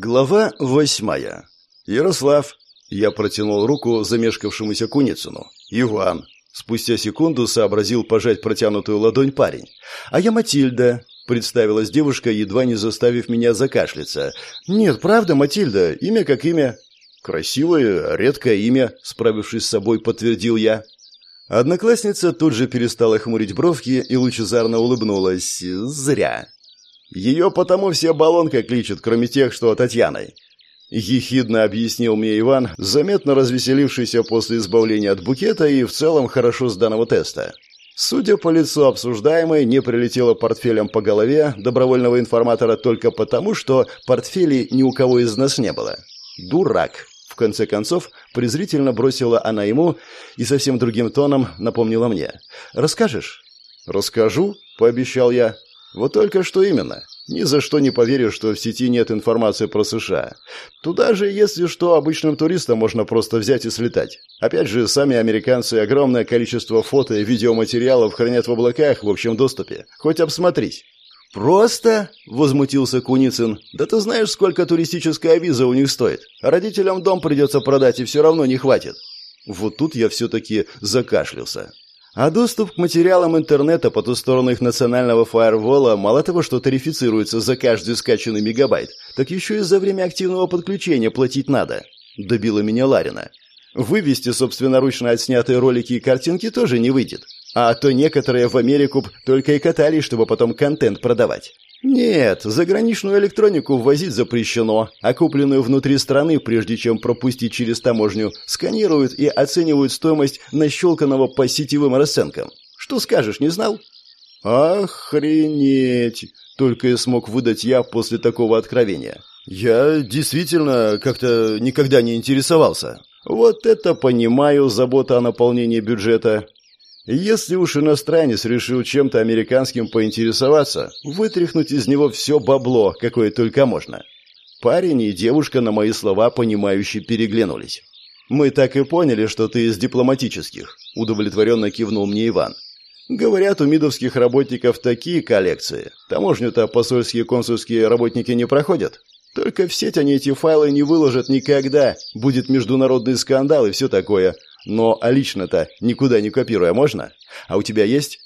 Глава восьмая. Ярослав. Я протянул руку замешкавшемуся Куницыну. Иван. Спустя секунду сообразил пожать протянутую ладонь парень. А я Матильда. Представилась девушка, едва не заставив меня закашляться. «Нет, правда, Матильда, имя как имя». «Красивое, редкое имя», — справившись с собой, подтвердил я. Одноклассница тут же перестала хмурить бровки и лучезарно улыбнулась. «Зря». Ее потому все баллонкой кличут, кроме тех, что Татьяной. Ехидно объяснил мне Иван, заметно развеселившийся после избавления от букета и в целом хорошо сданного теста. Судя по лицу обсуждаемой, не прилетело портфелем по голове добровольного информатора только потому, что портфелей ни у кого из нас не было. Дурак. В конце концов, презрительно бросила она ему и совсем другим тоном напомнила мне. «Расскажешь?» «Расскажу», — пообещал я. Вот только что именно. Ни за что не поверю, что в сети нет информации про США. Туда же, если что, обычным туристам можно просто взять и слетать. Опять же, сами американцы огромное количество фото и видеоматериалов хранят в облаках в общем доступе. Хоть обсмотрись. «Просто?» – возмутился Куницын. «Да ты знаешь, сколько туристическая виза у них стоит? Родителям дом придется продать, и все равно не хватит». Вот тут я все-таки закашлялся. А доступ к материалам интернета по ту сторону их национального фаервола мало того, что тарифицируется за каждый скачанный мегабайт, так еще и за время активного подключения платить надо. Добила меня Ларина. Вывести собственноручно отснятые ролики и картинки тоже не выйдет. А то некоторые в Америку только и катались, чтобы потом контент продавать. Нет, заграничную электронику ввозить запрещено, а купленную внутри страны, прежде чем пропустить через таможню, сканируют и оценивают стоимость нащелканного по сетевым расценкам. Что скажешь, не знал? Охренеть! Только и смог выдать я после такого откровения. Я действительно как-то никогда не интересовался. Вот это понимаю, забота о наполнении бюджета. Если уж иностранец решил чем-то американским поинтересоваться, вытряхнуть из него все бабло, какое только можно. Парень и девушка на мои слова понимающе переглянулись. «Мы так и поняли, что ты из дипломатических», – удовлетворенно кивнул мне Иван. «Говорят, у мидовских работников такие коллекции. Таможню-то посольские консульские работники не проходят. Только в сеть они эти файлы не выложат никогда. Будет международный скандал и все такое. Но а лично-то никуда не копируя можно? А у тебя есть?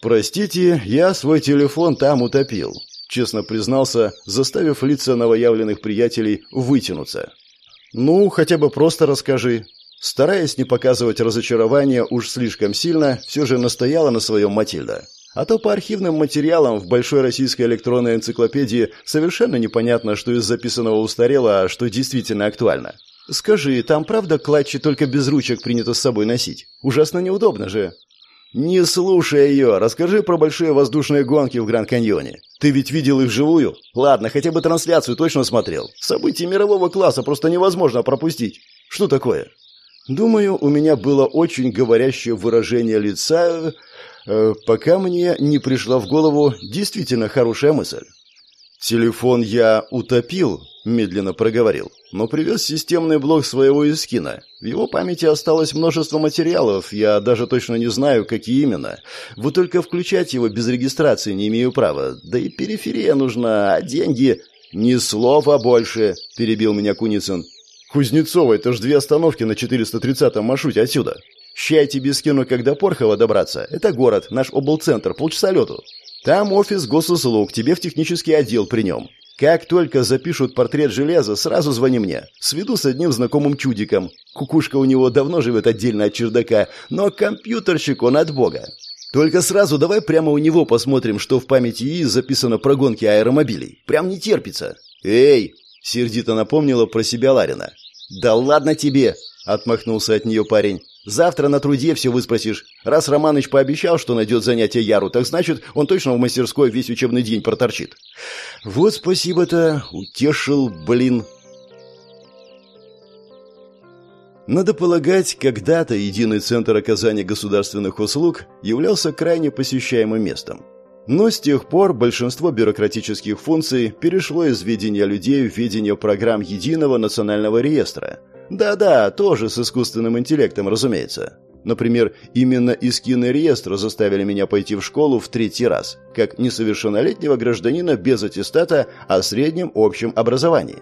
Простите, я свой телефон там утопил, честно признался, заставив лица новоявленных приятелей вытянуться. Ну, хотя бы просто расскажи. Стараясь не показывать разочарования уж слишком сильно, все же настояла на своем Матильда. А то по архивным материалам в Большой российской электронной энциклопедии совершенно непонятно, что из записанного устарело, а что действительно актуально. «Скажи, там правда клатчи только без ручек принято с собой носить? Ужасно неудобно же». «Не слушай ее, расскажи про большие воздушные гонки в Гранд-Каньоне. Ты ведь видел их вживую? Ладно, хотя бы трансляцию точно смотрел. События мирового класса просто невозможно пропустить. Что такое?» Думаю, у меня было очень говорящее выражение лица, э, пока мне не пришла в голову действительно хорошая мысль. «Телефон я утопил», — медленно проговорил, «но привез системный блок своего Искина. В его памяти осталось множество материалов, я даже точно не знаю, какие именно. Вот только включать его без регистрации не имею права. Да и периферия нужна, а деньги...» «Ни слова больше», — перебил меня Куницын. «Кузнецова, это ж две остановки на 430-м маршруте отсюда. Щай тебе скину, когда Порхова добраться. Это город, наш облцентр, полчаса лету. Там офис госуслуг, тебе в технический отдел при нем. Как только запишут портрет железа, сразу звони мне. Сведу с одним знакомым чудиком. Кукушка у него давно живет отдельно от чердака, но компьютерщик он от бога. Только сразу давай прямо у него посмотрим, что в памяти ИИ записано про гонки аэромобилей. Прям не терпится. Эй, сердито напомнила про себя Ларина. Да ладно тебе, отмахнулся от нее парень. Завтра на труде все выспросишь. Раз Романыч пообещал, что найдет занятие Яру, так значит, он точно в мастерской весь учебный день проторчит. Вот спасибо-то, утешил, блин. Надо полагать, когда-то единый центр оказания государственных услуг являлся крайне посещаемым местом. Но с тех пор большинство бюрократических функций перешло из ведения людей в ведение программ единого национального реестра – да-да, тоже с искусственным интеллектом, разумеется. Например, именно искины реестра заставили меня пойти в школу в третий раз, как несовершеннолетнего гражданина без аттестата о среднем общем образовании.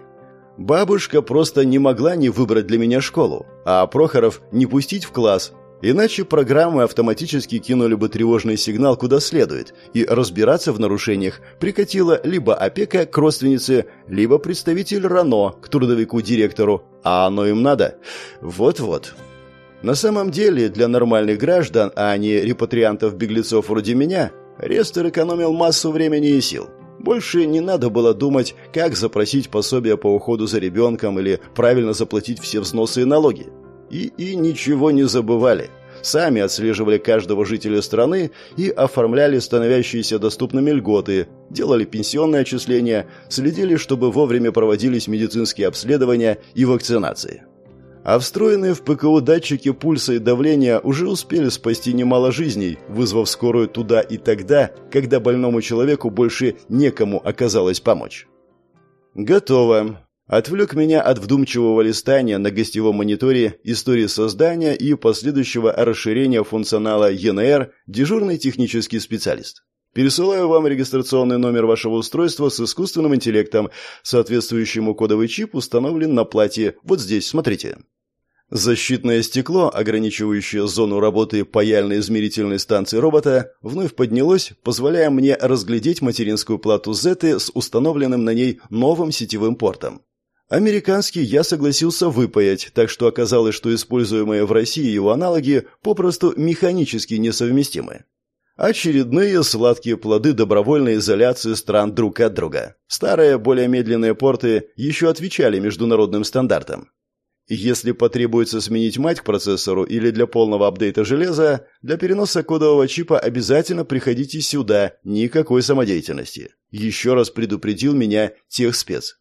Бабушка просто не могла не выбрать для меня школу, а Прохоров не пустить в класс, иначе программы автоматически кинули бы тревожный сигнал куда следует, и разбираться в нарушениях прикатила либо опека к родственнице, либо представитель РАНО к трудовику-директору, а оно им надо. Вот-вот. На самом деле, для нормальных граждан, а не репатриантов-беглецов вроде меня, Рестер экономил массу времени и сил. Больше не надо было думать, как запросить пособие по уходу за ребенком или правильно заплатить все взносы и налоги. И, ничего не забывали. Сами отслеживали каждого жителя страны и оформляли становящиеся доступными льготы, делали пенсионные отчисления, следили, чтобы вовремя проводились медицинские обследования и вакцинации. А встроенные в ПКО датчики пульса и давления уже успели спасти немало жизней, вызвав скорую туда и тогда, когда больному человеку больше некому оказалось помочь. Готово. Отвлек меня от вдумчивого листания на гостевом мониторе истории создания и последующего расширения функционала ЕНР дежурный технический специалист. Пересылаю вам регистрационный номер вашего устройства с искусственным интеллектом. Соответствующему кодовый чип установлен на плате вот здесь, смотрите. Защитное стекло, ограничивающее зону работы паяльной измерительной станции робота, вновь поднялось, позволяя мне разглядеть материнскую плату Z с установленным на ней новым сетевым портом. Американский я согласился выпаять, так что оказалось, что используемые в России его аналоги попросту механически несовместимы. Очередные сладкие плоды добровольной изоляции стран друг от друга. Старые, более медленные порты еще отвечали международным стандартам. Если потребуется сменить мать к процессору или для полного апдейта железа, для переноса кодового чипа обязательно приходите сюда, никакой самодеятельности. Еще раз предупредил меня техспец.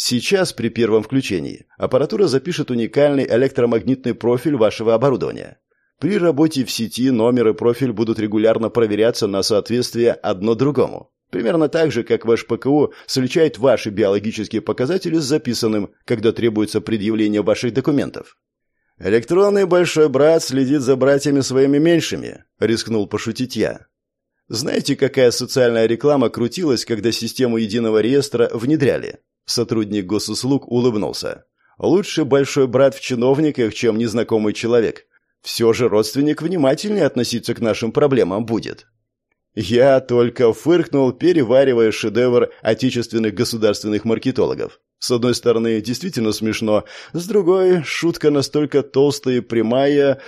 Сейчас, при первом включении, аппаратура запишет уникальный электромагнитный профиль вашего оборудования. При работе в сети номер и профиль будут регулярно проверяться на соответствие одно другому. Примерно так же, как ваш ПКУ сличает ваши биологические показатели с записанным, когда требуется предъявление ваших документов. «Электронный большой брат следит за братьями своими меньшими», — рискнул пошутить я. Знаете, какая социальная реклама крутилась, когда систему единого реестра внедряли? Сотрудник госуслуг улыбнулся. Лучше большой брат в чиновниках, чем незнакомый человек. Все же родственник внимательнее относиться к нашим проблемам будет. Я только фыркнул, переваривая шедевр отечественных государственных маркетологов. С одной стороны, действительно смешно, с другой, шутка настолько толстая и прямая...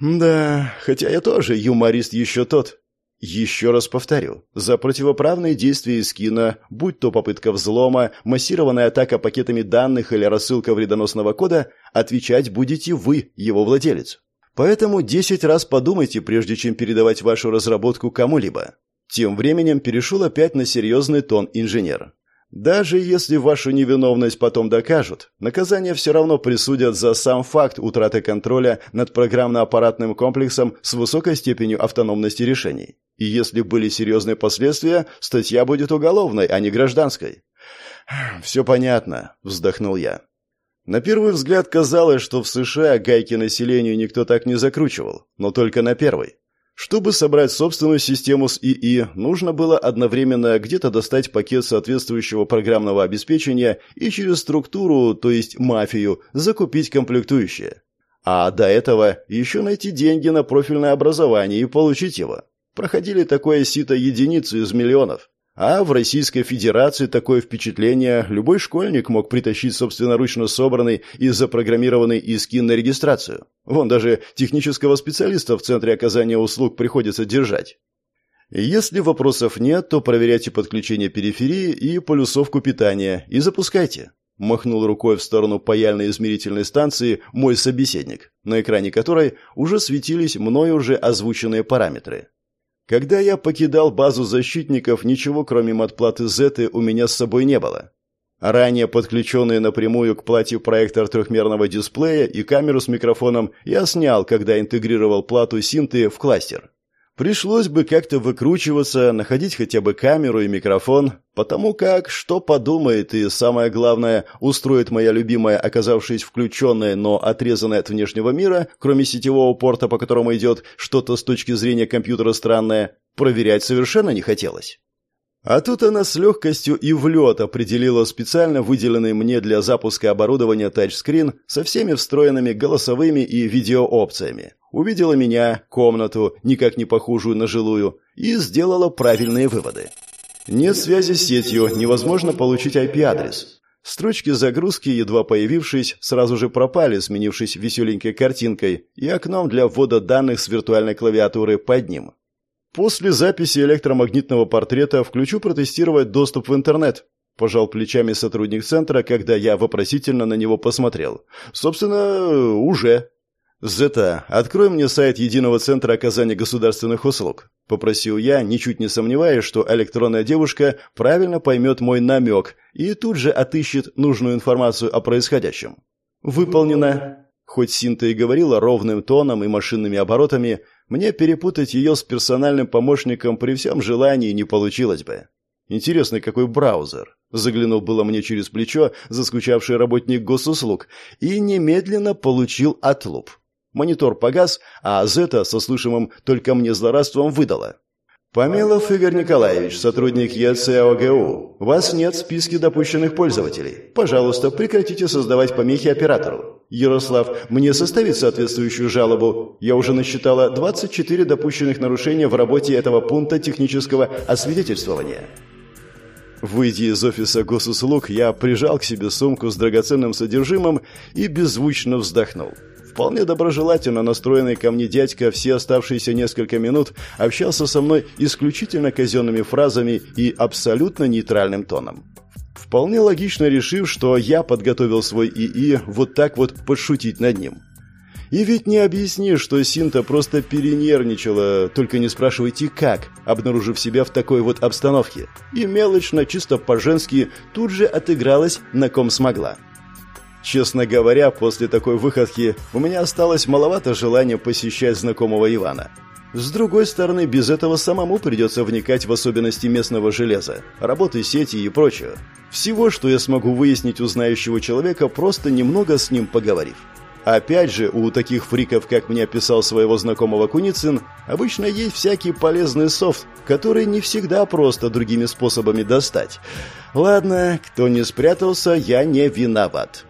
Да, хотя я тоже юморист еще тот. Еще раз повторю, за противоправные действия Искина, будь то попытка взлома, массированная атака пакетами данных или рассылка вредоносного кода, отвечать будете вы, его владелец. Поэтому 10 раз подумайте, прежде чем передавать вашу разработку кому-либо. Тем временем перешел опять на серьезный тон инженер. Даже если вашу невиновность потом докажут, наказание все равно присудят за сам факт утраты контроля над программно-аппаратным комплексом с высокой степенью автономности решений. И если были серьезные последствия, статья будет уголовной, а не гражданской. «Все понятно», — вздохнул я. На первый взгляд казалось, что в США гайки населению никто так не закручивал, но только на первый. Чтобы собрать собственную систему с ИИ, нужно было одновременно где-то достать пакет соответствующего программного обеспечения и через структуру, то есть мафию, закупить комплектующие. А до этого еще найти деньги на профильное образование и получить его. Проходили такое сито единицы из миллионов. А в Российской Федерации такое впечатление любой школьник мог притащить собственноручно собранный и запрограммированный искин на регистрацию. Вон даже технического специалиста в Центре оказания услуг приходится держать. Если вопросов нет, то проверяйте подключение периферии и полюсовку питания и запускайте. Махнул рукой в сторону паяльной измерительной станции мой собеседник, на экране которой уже светились мною уже озвученные параметры. Когда я покидал базу защитников, ничего кроме матплаты Зеты у меня с собой не было. Ранее подключенный напрямую к плате проектор трехмерного дисплея и камеру с микрофоном я снял, когда интегрировал плату синты в кластер. Пришлось бы как-то выкручиваться, находить хотя бы камеру и микрофон, потому как что подумает и, самое главное, устроит моя любимая, оказавшись включенная, но отрезанная от внешнего мира, кроме сетевого порта, по которому идет что-то с точки зрения компьютера странное, проверять совершенно не хотелось. А тут она с легкостью и в лед определила специально выделенный мне для запуска оборудования тачскрин со всеми встроенными голосовыми и видеоопциями. Увидела меня, комнату, никак не похожую на жилую, и сделала правильные выводы. Нет связи с сетью, невозможно получить IP-адрес. Строчки загрузки, едва появившись, сразу же пропали, сменившись веселенькой картинкой и окном для ввода данных с виртуальной клавиатуры под ним. После записи электромагнитного портрета включу протестировать доступ в интернет. Пожал плечами сотрудник центра, когда я вопросительно на него посмотрел. Собственно, уже. «Зета, открой мне сайт Единого центра оказания государственных услуг», — попросил я, ничуть не сомневаясь, что электронная девушка правильно поймет мой намек и тут же отыщет нужную информацию о происходящем. «Выполнено». Хоть Синта и говорила ровным тоном и машинными оборотами, мне перепутать ее с персональным помощником при всем желании не получилось бы. Интересный какой браузер. Заглянул было мне через плечо заскучавший работник госуслуг и немедленно получил отлуп. Монитор погас, а Зета со слышимым только мне злорадством выдала. «Помелов Игорь Николаевич, сотрудник ЕЦОГУ. Вас нет в списке допущенных пользователей. Пожалуйста, прекратите создавать помехи оператору. Ярослав, мне составить соответствующую жалобу. Я уже насчитала 24 допущенных нарушения в работе этого пункта технического освидетельствования». Выйдя из офиса госуслуг, я прижал к себе сумку с драгоценным содержимым и беззвучно вздохнул. Вполне доброжелательно настроенный ко мне дядька все оставшиеся несколько минут общался со мной исключительно казенными фразами и абсолютно нейтральным тоном. Вполне логично решив, что я подготовил свой ИИ вот так вот подшутить над ним. И ведь не объяснишь, что Синта просто перенервничала, только не спрашивайте как, обнаружив себя в такой вот обстановке. И мелочно, чисто по-женски, тут же отыгралась на ком смогла. Честно говоря, после такой выходки у меня осталось маловато желания посещать знакомого Ивана. С другой стороны, без этого самому придется вникать в особенности местного железа, работы сети и прочее. Всего, что я смогу выяснить у знающего человека, просто немного с ним поговорив. Опять же, у таких фриков, как мне описал своего знакомого Куницын, обычно есть всякий полезный софт, который не всегда просто другими способами достать. Ладно, кто не спрятался, я не виноват.